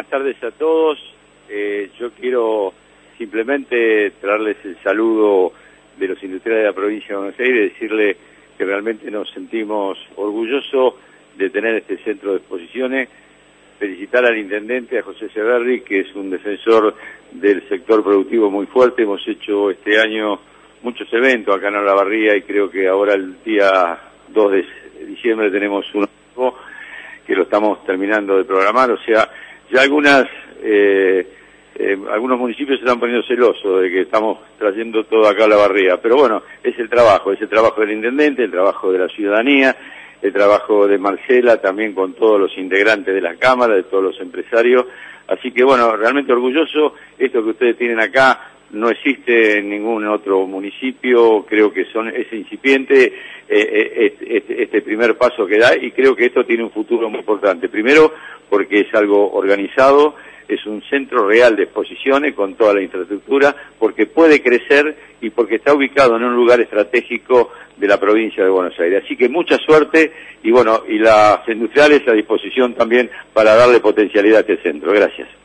buenas tardes a todos. Eh, yo quiero simplemente traerles el saludo de los industriales de la provincia de Buenos Aires decirle que realmente nos sentimos orgullosos de tener este centro de exposiciones. Felicitar al intendente, a José Severri, que es un defensor del sector productivo muy fuerte. Hemos hecho este año muchos eventos acá en Olavarría y creo que ahora el día 2 de diciembre tenemos uno que lo estamos terminando de programar. O sea, ya algunas, eh, eh, algunos municipios se están poniendo celosos de que estamos trayendo todo acá a la barría, pero bueno, es el trabajo, es el trabajo del intendente, el trabajo de la ciudadanía, el trabajo de Marcela también con todos los integrantes de la Cámara, de todos los empresarios, así que bueno, realmente orgulloso, esto que ustedes tienen acá no existe en ningún otro municipio, creo que son es incipiente eh, este, este primer paso que da y creo que esto tiene un futuro muy importante. Primero, porque es algo organizado, es un centro real de exposiciones con toda la infraestructura, porque puede crecer y porque está ubicado en un lugar estratégico de la provincia de Buenos Aires. Así que mucha suerte y bueno, y las industriales a disposición también para darle potencialidad a este centro. Gracias.